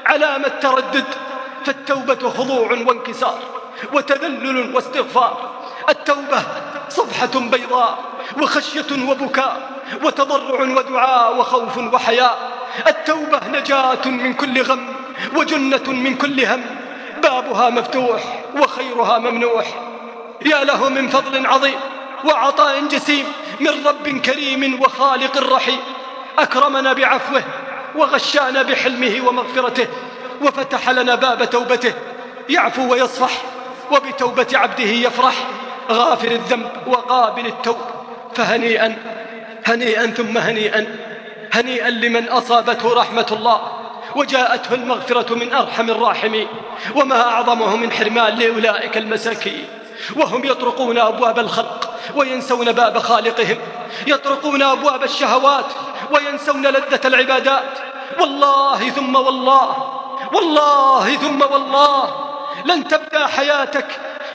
S2: علامة تردد فالتوبة خضوع وانكسار وتذلل واستغفار التوبة صفحة بيضاء وخشية وبكاء وتضرع ودعاء وخوف وحياء التوبة نجاة من كل غم وجنة من كل هم بابها مفتوح وخيرها ممنوح يا له من فضل عظيم وعطاء جسيم من رب كريم وخالق رحيم أكرمنا بعفوه وغشانا بحلمه ومغفرته وفتح لنا باب توبته يعفو ويصفح وبتوبة عبده يفرح غافر الذنب وقابل التوب فهنيئا هنيئا ثم هنيئا هنيئا لمن أصابته رحمة الله وجاءته المغفرة من أرحم الراحمين وما أعظمه من حرمان لأولئك المساكين وهم يطرقون أبواب الخلق وينسون باب خالقهم يطرقون أبواب الشهوات وينسون لذة العبادات والله ثم والله والله ثم والله لن تبدا حياتك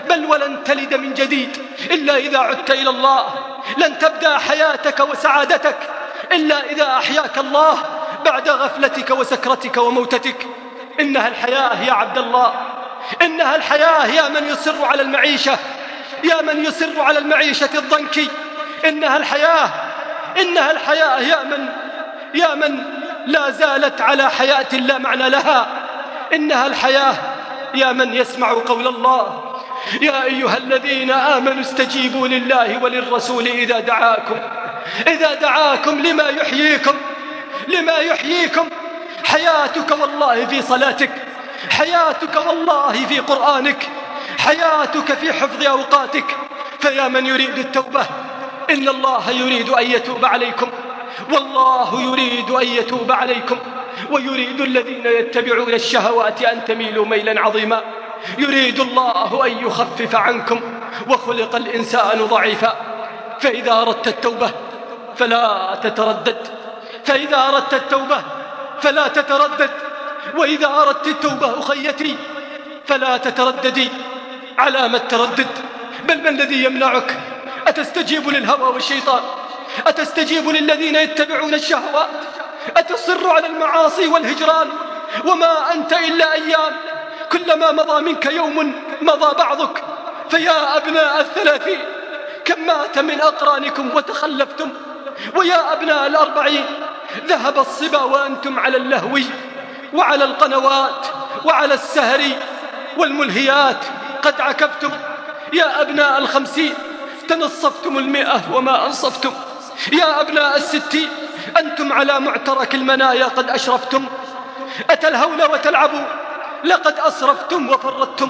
S2: بل ولن تلد من جديد إلا إذا عدت إلى الله لن تبدأ حياتك وسعادتك إلا إذا أحياك الله بعد غفلتك وسكرتك وموتتك إنها الحياة يا عبد الله إنها الحياة يا من يصر على المعيشة يا من يصر على المعيشة الضنكي إنها الحياة إنها الحياة يا من يا من لا زالت على حياة لا معنى لها إنها الحياة يا من يسمع قول الله يا أيها الذين آمنوا استجيبوا لله وللرسول إذا دعاكم إذا دعاكم لما يحييكم لما يحييكم حياتك والله في صلاتك حياتك والله في قرآنك حياتك في حفظ أوقاتك فيا من يريد التوبة إن الله يريد أن يتوب عليكم والله يريد أن يتوب عليكم ويريد الذين يتبعون الشهوات أن تميلوا ميلا عظيما يريد الله أن يخفف عنكم وخلق الإنسان ضعيفا فإذا أردت التوبة فلا تتردد فإذا أردت التوبة فلا تتردد وإذا أردت التوبة أخيتي فلا تترددي على ما التردد بل ما الذي يمنعك أتستجيب للهوى والشيطان أتستجيب للذين يتبعون الشهوات أتصر على المعاصي والهجران وما أنت إلا أيام كلما مضى منك يوم مضى بعضك فيا أبناء الثلاثين كم مات من أقرانكم وتخلفتم ويا أبناء الأربعين ذهب الصبا وأنتم على اللهو وعلى القنوات وعلى السهر والملهيات قد عكفتم يا أبناء الخمسين تنصفتم المئة وما أنصفتم يا أبناء الستين أنتم على معترك المنايا قد أشرفتم أتلهون وتلعبوا لقد أسرفتم وفرطتم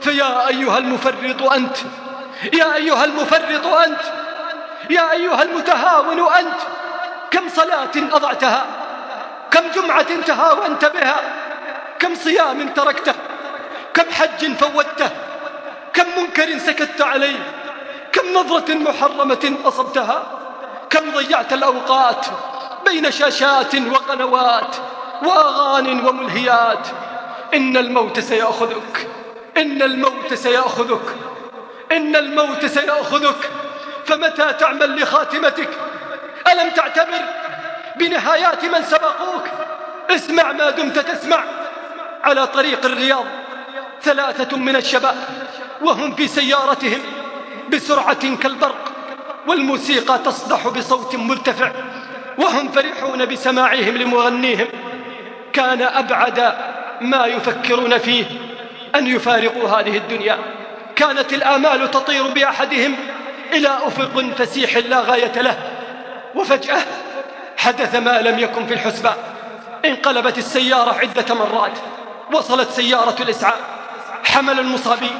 S2: فيا أيها المفرط أنت يا أيها المفرط أنت يا أيها المتهاون أنت كم صلاة أضعتها كم جمعة تهاونت بها كم صيام تركته كم حج فوتته كم منكر سكت عليه كم نظرة محرمة أصبتها كم ضيعت الأوقات بين شاشات وقنوات وأغان وملهيات إن الموت سيأخذك إن الموت سيأخذك إن الموت سيأخذك فمتى تعمل لخاتمتك ألم تعتبر بنهايات من سبقوك اسمع ما دمت تسمع على طريق الرياض ثلاثة من الشباب وهم في سيارتهم بسرعة كالبرق والموسيقى تصدح بصوت مرتفع وهم فرحون بسماعهم لمغنيهم كان أبعد ما يفكرون فيه أن يفارقوا هذه الدنيا كانت الآمال تطير بأحدهم إلى أفق فسيح لا غاية له وفجأة حدث ما لم يكن في الحسبان انقلبت السيارة عدة مرات وصلت سيارة الإسعاف حمل المصابين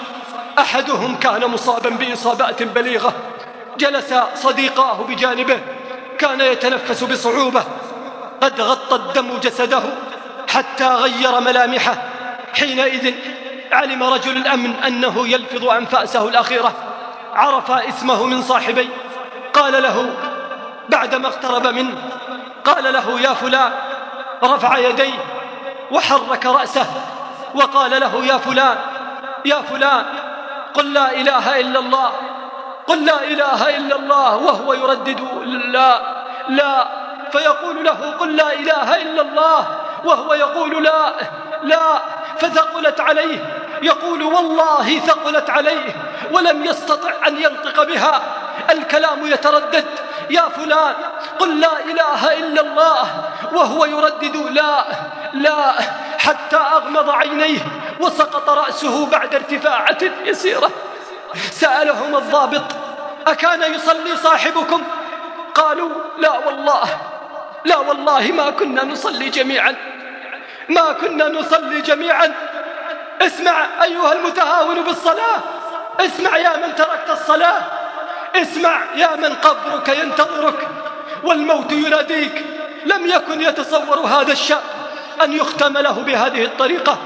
S2: أحدهم كان مصابا بإصابات بليغة جلس صديقاه بجانبه كان يتنفس بصعوبة قد غطى الدم جسده حتى غير ملامحه حينئذ علم رجل الأمن أنه يلفظ أنفاسه الأخيرة عرف اسمه من صاحبي قال له بعدما اقترب منه قال له يا فلان رفع يديه وحرك رأسه وقال له يا فلان يا فلان قل لا إله إلا الله قل لا إله إلا الله وهو يردد لا لا فيقول له قل لا إله إلا الله وهو يقول لا لا فثقلت عليه يقول والله ثقلت عليه ولم يستطع أن ينطق بها الكلام يتردد يا فلان قل لا إله إلا الله وهو يردد لا لا حتى أغمض عينيه وسقط رأسه بعد ارتفاعة يسيرة سألهم الضابط أكان يصلي صاحبكم قالوا لا والله لا والله ما كنا نصلي جميعا ما كنا نصلي جميعا اسمع أيها المتهاون بالصلاة اسمع يا من تركت الصلاة اسمع يا من قبرك ينتظرك والموت يناديك لم يكن يتصور هذا الشاب أن يختم له بهذه الطريقة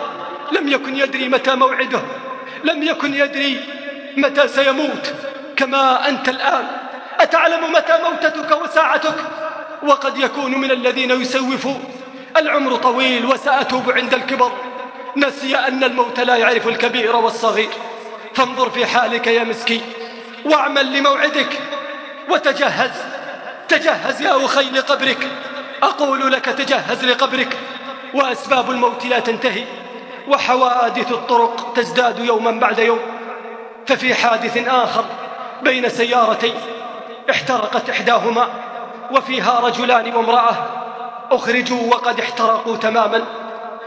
S2: لم يكن يدري متى موعده لم يكن يدري متى سيموت كما أنت الآن أتعلم متى موتتك وساعتك وقد يكون من الذين يسوفوا العمر طويل وسأتوب عند الكبر نسي أن الموت لا يعرف الكبير والصغير فانظر في حالك يا مسكين واعمل لموعدك وتجهز تجهز يا أخي لقبرك أقول لك تجهز لقبرك وأسباب الموت لا تنتهي وحوادث الطرق تزداد يوما بعد يوم ففي حادث آخر بين سيارتين احترقت إحداهما وفيها رجلان وامرأة أخرجوا وقد احترقوا تماما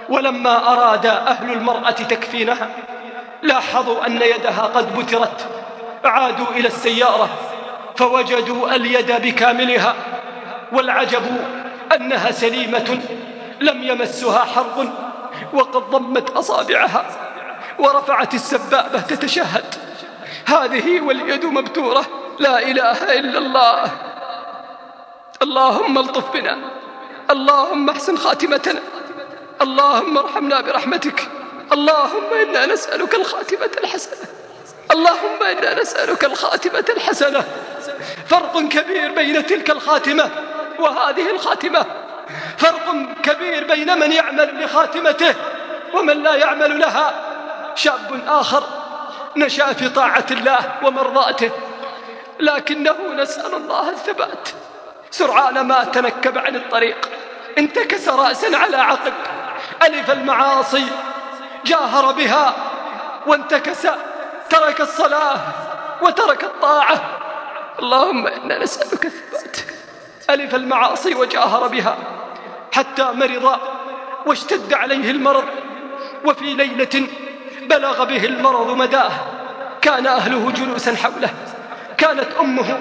S2: ولما أراد أهل المرأة تكفينها لاحظوا أن يدها قد بترت عادوا إلى السيارة فوجدوا اليد بكاملها والعجب أنها سليمة لم يمسها حرب وقد ضمت أصابعها ورفعت السبابة تتشهد هذه واليد مبتورة لا إله إلا الله اللهم الطف بنا اللهم احسن خاتمتنا اللهم ارحمنا برحمتك اللهم إنا نسألك الخاتمة الحسنة اللهم إنا نسألك الخاتمة الحسنة فرق كبير بين تلك الخاتمة وهذه الخاتمة فرق كبير بين من يعمل لخاتمته ومن لا يعمل لها شاب آخر نشأ في طاعة الله ومرضاته لكنه نسأل الله الثبات سرعان ما تنكب عن الطريق انتكس رأسا على عقب ألف المعاصي جاهر بها وانتكس ترك الصلاة وترك الطاعة اللهم إنا نسألك الثبات ألف المعاصي وجاهر بها حتى مرض واشتد عليه المرض وفي ليلة بلغ به المرض مداه كان أهله جلوسا حوله كانت أمه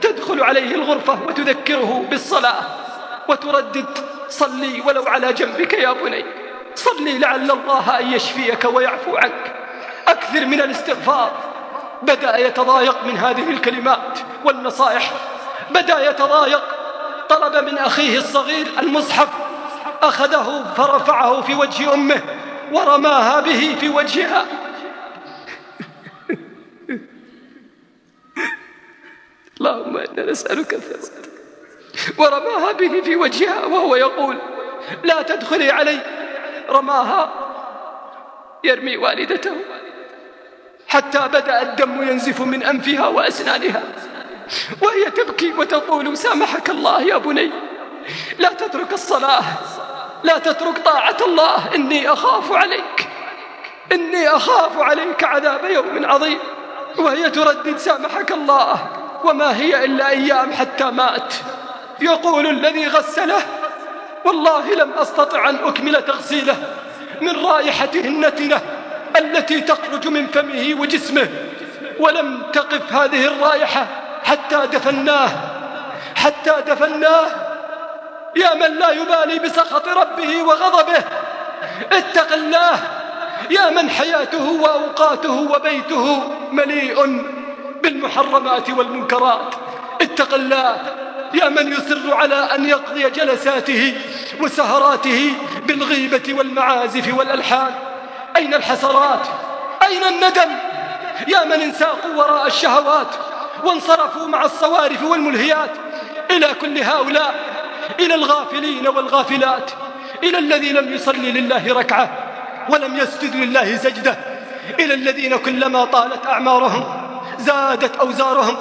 S2: تدخل عليه الغرفة وتذكره بالصلاة وتردد صلي ولو على جنبك يا بني صلي لعل الله أن يشفيك ويعفو عنك أكثر من الاستغفار بدأ يتضايق من هذه الكلمات والنصائح بدأ يتضايق طلب من أخيه الصغير المصحف أخذه فرفعه في وجه أمه ورماها به في وجهها اللهم إنا نسألك الثبات ورماها به في وجهها وهو يقول لا تدخلي علي رماها يرمي والدته حتى بدأ الدم ينزف من أنفها وأسنانها وهي تبكي وتقول سامحك الله يا بني لا تترك الصلاة لا تترك طاعة الله إني أخاف عليك إني أخاف عليك عذاب يوم عظيم وهي تردد سامحك الله وما هي إلا أيام حتى مات يقول الذي غسله والله لم أستطع أن أكمل تغسيله من رائحته النتنة التي تخرج من فمه وجسمه ولم تقف هذه الرائحة حتى دفناه حتى دفناه يا من لا يبالي بسخط ربه وغضبه اتق الله يا من حياته وأوقاته وبيته مليء بالمحرمات والمنكرات اتق الله يا من يصر على أن يقضي جلساته وسهراته بالغيبة والمعازف والألحان أين الحسرات أين الندم يا من انساقوا وراء الشهوات وانصرفوا مع الصوارف والملهيات إلى كل هؤلاء إلى الغافلين والغافلات إلى الذي لم يصلي لله ركعة ولم يسجد لله سجدة إلى الذين كلما طالت أعمارهم زادت أوزارهم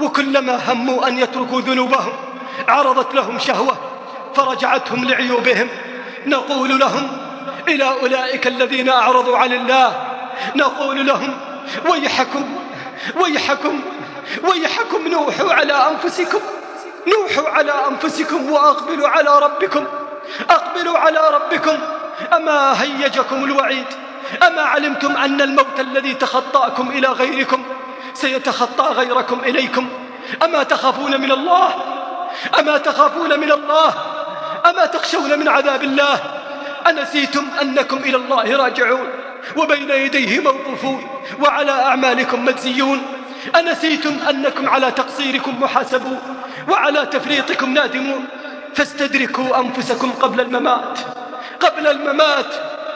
S2: وكلما هموا أن يتركوا ذنوبهم عرضت لهم شهوة فرجعتهم لعيوبهم نقول لهم إلى أولئك الذين أعرضوا عن الله نقول لهم ويحكم ويحكم ويحكم نوحوا على أنفسكم نوحوا على أنفسكم وأقبلوا على ربكم أقبلوا على ربكم أما هيجكم الوعيد أما علمتم أن الموت الذي تخطأكم إلى غيركم سيتخطى غيركم إليكم أما تخافون من الله أما تخافون من الله أما تخشون من عذاب الله أنسيتم أنكم إلى الله راجعون وبين يديه موقوفون وعلى أعمالكم مجزيون أنسيتم أنكم على تقصيركم محاسبون وعلى تفريطكم نادمون فاستدركوا أنفسكم قبل الممات قبل الممات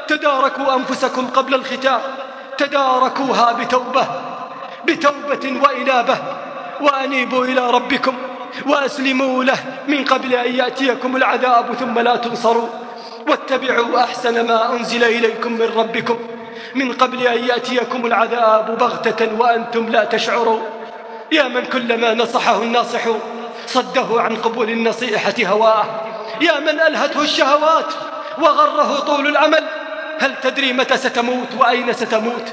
S2: تداركوا أنفسكم قبل الختام تداركوها بتوبة بتوبة وإنابة وأنيبوا إلى ربكم وأسلموا له من قبل أن يأتيكم العذاب ثم لا تنصروا واتبعوا أحسن ما أنزل إليكم من ربكم من قبل أن يأتيكم العذاب بغتة وأنتم لا تشعروا يا من كلما نصحه الناصح صده عن قبول النصيحة هواه يا من ألهته الشهوات وغره طول العمل هل تدري متى ستموت وأين ستموت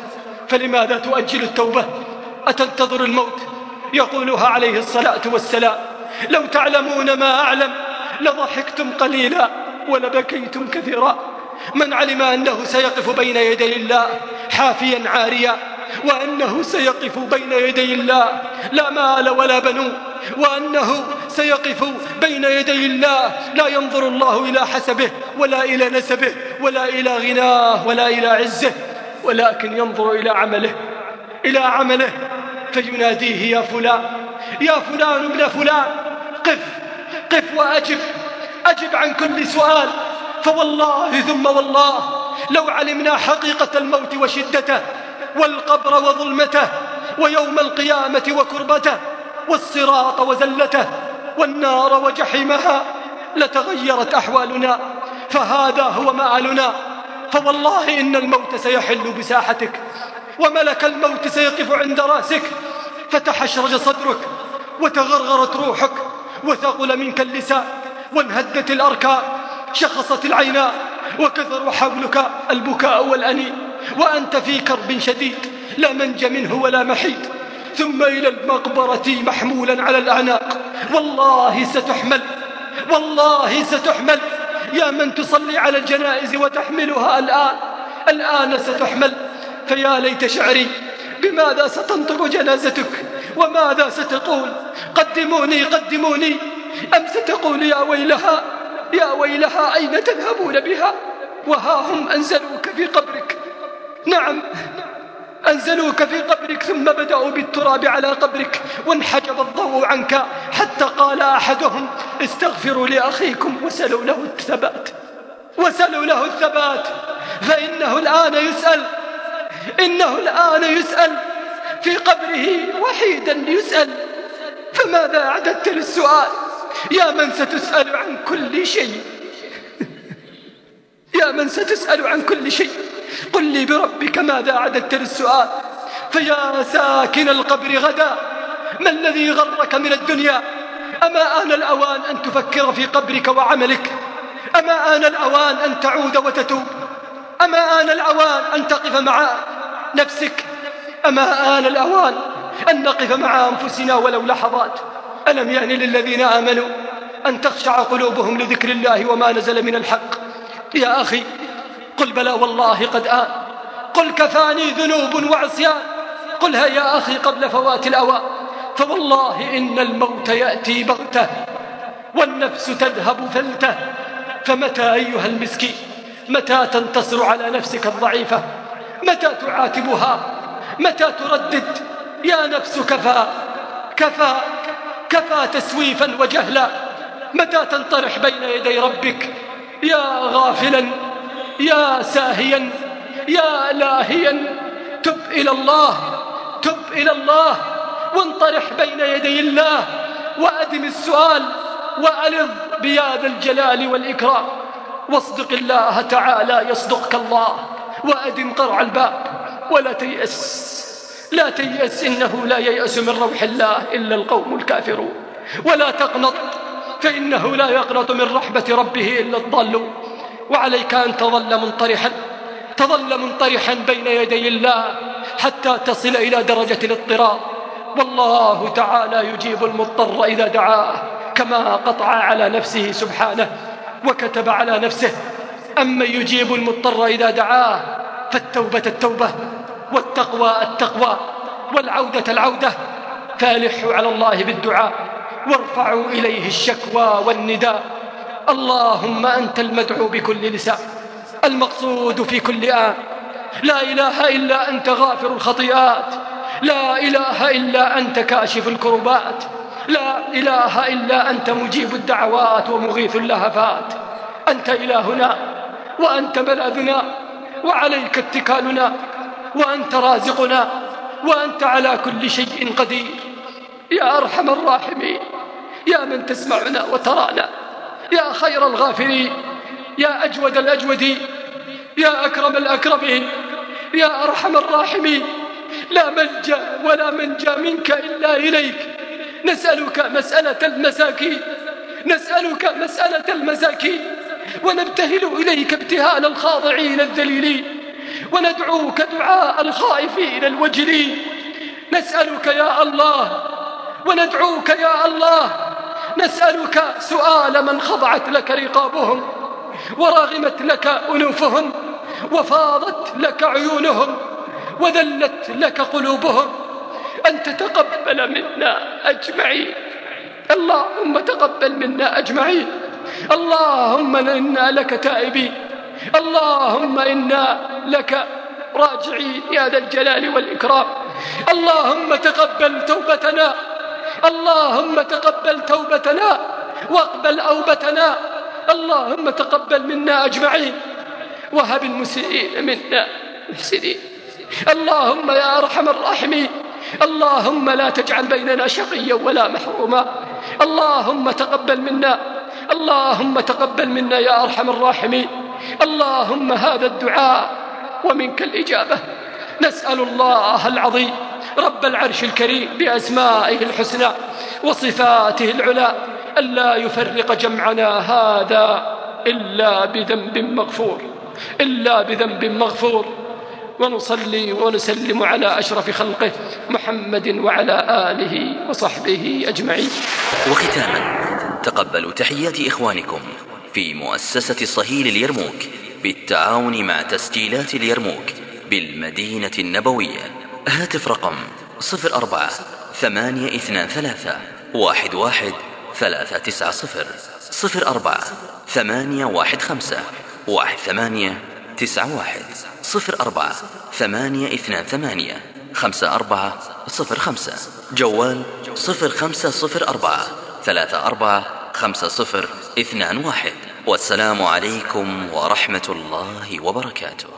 S2: فلماذا تؤجل التوبة أتنتظر الموت يقولها عليه الصلاة والسلام لو تعلمون ما أعلم لضحكتم قليلا ولبكيتم كثيرا من علم أنه سيقف بين يدي الله حافيا عاريا وأنه سيقف بين يدي الله لا مال ولا بنون وأنه سيقف بين يدي الله لا ينظر الله إلى حسبه ولا إلى نسبه ولا إلى غناه ولا إلى عزه ولكن ينظر إلى عمله إلى عمله فيناديه يا فلان يا فلان ابن فلان قف قف وأجب أجب عن كل سؤال فوالله ثم والله لو علمنا حقيقة الموت وشدته والقبر وظلمته ويوم القيامة وكربته والصراط وزلته والنار وجحيمها لتغيرت أحوالنا فهذا هو مآلنا فوالله إن الموت سيحل بساحتك وملك الموت سيقف عند رأسك فتحشرج صدرك وتغرغرت روحك وثقل منك اللسان وانهدت الأركان شخصت العيناء وكثر حولك البكاء والأني وأنت في كرب شديد لا منج منه ولا محيط ثم إلى المقبرة محمولا على الأعناق والله ستحمل والله ستحمل يا من تصلي على الجنائز وتحملها الآن الآن ستحمل فيا ليت شعري بماذا ستنطق جنازتك وماذا ستقول قدموني قدموني أم ستقول يا ويلها يا ويلها أين تذهبون بها وها هم أنزلوك في قبرك نعم أنزلوك في قبرك ثم بدأوا بالتراب على قبرك وانحجب الضوء عنك حتى قال أحدهم استغفروا لأخيكم وسلوا له الثبات وسلوا له الثبات فإنه الآن يسأل إنه الآن يسأل في قبره وحيدا يسأل فماذا أعددت للسؤال يا من ستسأل عن كل شيء يا من ستسأل عن كل شيء قل لي بربك ماذا أعددت للسؤال فيا ساكن القبر غدا ما الذي غرك من الدنيا أما آن الأوان أن تفكر في قبرك وعملك أما آن الأوان أن تعود وتتوب أما آن الأوان أن تقف مع نفسك أما آن الأوان أن نقف مع أنفسنا ولو لحظات ألم يعني للذين آمنوا أن تخشع قلوبهم لذكر الله وما نزل من الحق يا أخي قل بلى والله قد آن قل كفاني ذنوب وعصيان قلها يا أخي قبل فوات الأوان فوالله إن الموت يأتي بغته والنفس تذهب فلته فمتى أيها المسكين متى تنتصر على نفسك الضعيفة متى تعاتبها متى تردد يا نفس كفى كفى كفى تسويفا وجهلا متى تنطرح بين يدي ربك يا غافلا يا ساهيا يا لاهيا تب إلى الله تب إلى الله وانطرح بين يدي الله وأدم السؤال وألظ بيا ذا الجلال والإكرام واصدق الله تعالى يصدقك الله وأدم قرع الباب ولا تيأس لا تيأس إنه لا ييأس من روح الله إلا القوم الكافرون ولا تقنط فإنه لا يقنط من رحمة ربه إلا الضالون وعليك أن تظل منطرحا تظل منطرحا بين يدي الله حتى تصل إلى درجة الاضطرار والله تعالى يجيب المضطر إذا دعاه كما قطع على نفسه سبحانه وكتب على نفسه أما يجيب المضطر إذا دعاه فالتوبة التوبة والتقوى التقوى والعودة العودة فالحوا على الله بالدعاء وارفعوا إليه الشكوى والنداء اللهم أنت المدعو بكل لسان المقصود في كل آن لا إله إلا أنت غافر الخطيئات لا إله إلا أنت كاشف الكربات لا إله إلا أنت مجيب الدعوات ومغيث اللهفات أنت إلهنا وأنت ملاذنا وعليك اتكالنا وأنت رازقنا وأنت على كل شيء قدير يا أرحم الراحمين يا من تسمعنا وترانا يا خير الغافرين يا أجود الأجودين يا أكرم الأكرمين يا أرحم الراحمين لا ملجأ ولا منجا منك إلا إليك نسألك مسألة المساكين نسألك مسألة المساكين ونبتهل إليك ابتهال الخاضعين الذليلين وندعوك دعاء الخائفين الوجلين نسألك يا الله وندعوك يا الله نسألك سؤال من خضعت لك رقابهم وراغمت لك أنوفهم وفاضت لك عيونهم وذلت لك قلوبهم أن تتقبل منا أجمعين اللهم تقبل منا أجمعين اللهم إنا لك تائبين اللهم إنا لك راجعين يا ذا الجلال والإكرام اللهم تقبل توبتنا اللهم تقبل توبتنا واقبل أوبتنا اللهم تقبل منا أجمعين وهب المسيئين منا محسنين اللهم يا أرحم الراحمين اللهم لا تجعل بيننا شقيا ولا محروما اللهم تقبل منا اللهم تقبل منا يا أرحم الراحمين اللهم هذا الدعاء ومنك الإجابة نسأل الله العظيم رب العرش الكريم بأسمائه الحسنى وصفاته العلى ألا يفرق جمعنا هذا إلا بذنب مغفور إلا بذنب مغفور ونصلي ونسلم على أشرف خلقه محمد وعلى آله وصحبه أجمعين
S1: وختاما تقبلوا تحيات إخوانكم في مؤسسة صهيل اليرموك بالتعاون مع تسجيلات اليرموك بالمدينة النبوية هاتف رقم 04 823 11390 04 815 1891 04 828 5405 جوال 0504 34 خمسة صفر اثنان واحد والسلام عليكم ورحمة الله
S2: وبركاته